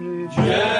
Yeah.